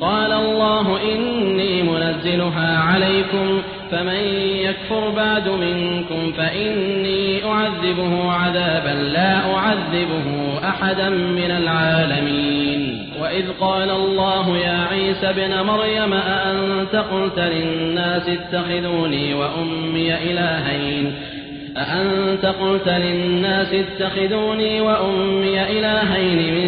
قال الله إني منزلها عليكم فمن يكفر بعد منكم فإني أعذبه عذابا لا أعذبه أحدا من العالمين. وإذ قال الله يا عيسى ابن مريم أأنت قلت للناس اتخذوني وأمي إلهين؟ أأنت قلت للناس اتخذوني وأمي إلهين من